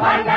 மண்ட